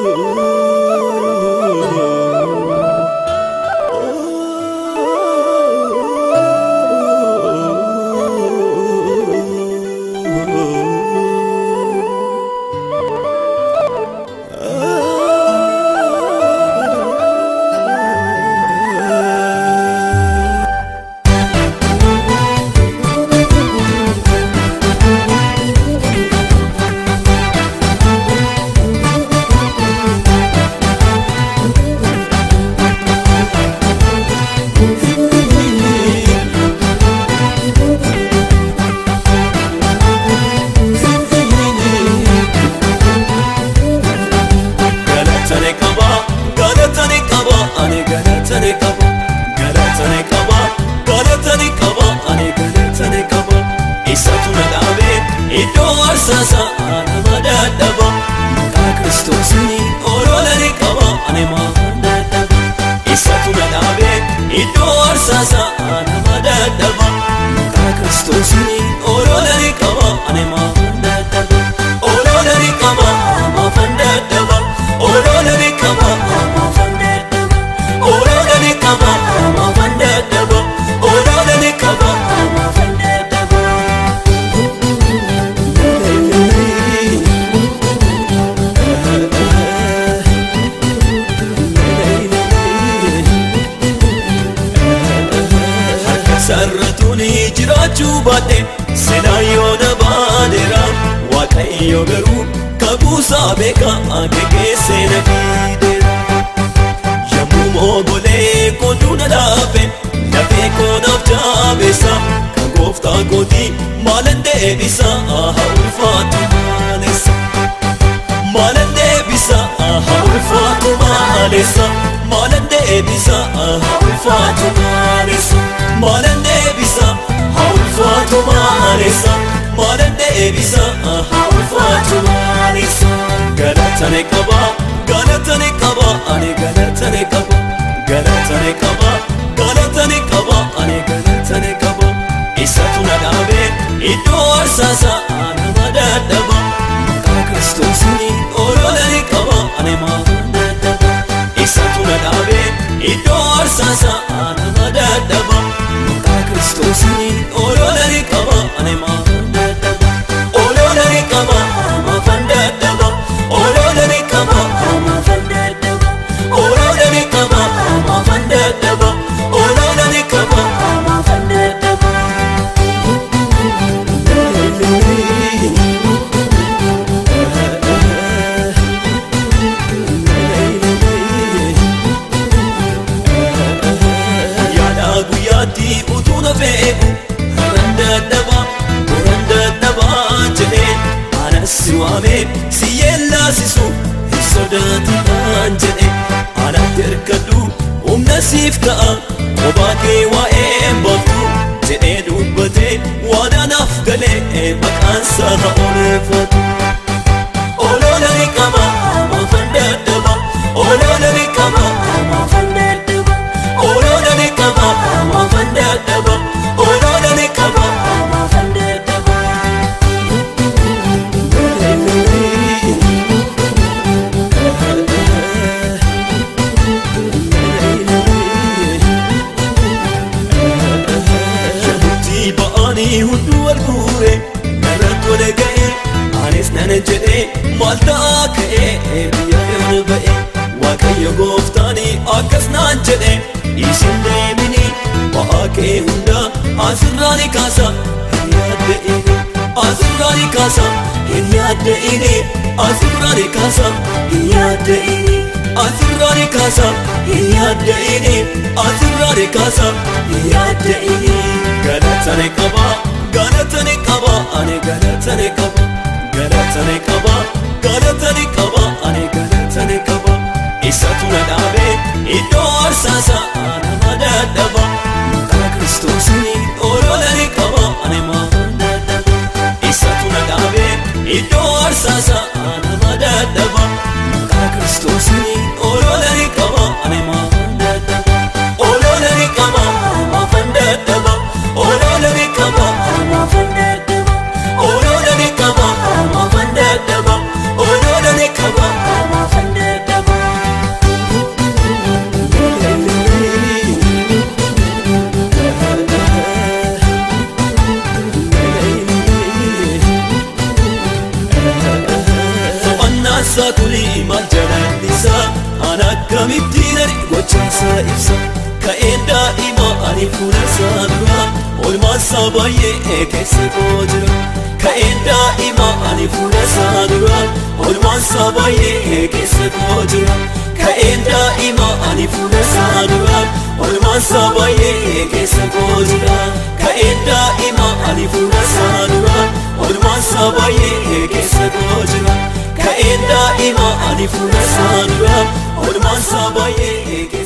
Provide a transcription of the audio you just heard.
Ooh. hin dhaabee iddoo aarsaa nama dadhaba maqaa kiristoosni oroolani qaba ani maqaan dadhaba isatu hin dhaabee iddoo aarsaa nama dadhaba maqaa kiristoosni oroolani qaba ani maqaan jechuu baate seenaa yoona waata waaqayyo garuu kabuusaa beeka ate keesseena fiide yammuma ogolee koduuna laafe lafee koonaaf jaabeessa kan gooftaa kooti maalan deebisa haa ulfaatu deebisaa hawwaatuudha aliisaa galatane qaba galatane qaba ani galatane qaba galatane qaba galatane qaba ani galatane qaba isaatu na dhaabee iddoo arsaasaa. hiikuutu na beeku karan dadhabaa si waamee si yeellaasisu hin sodaatu jee jedhe haadhaatti hirkadhu humna siif ta'a kophaa kee waa'ee jedhee dubbatee waadaanaaf galee maqaan isaa haa Namni hunduu wal bu'ee nama tola ga'ee anis nana jedhee maal ta'a ka'ee biyya kana ba'ee waaqayyo gooftaani akkas naan jedhee isin deemini ba'a kaasa hin yaadda'ini asirraani kaasa hin yaadda'ini asirraani kaasa hin yaadda'ini asirraani kaasa hin yaadda'ini galatanii qaba galatanii qaba galatanii qaba. Kamiif diinani gochaansaa ibsa Ka'een daa'ima ani fuulansaa yeah, yeah.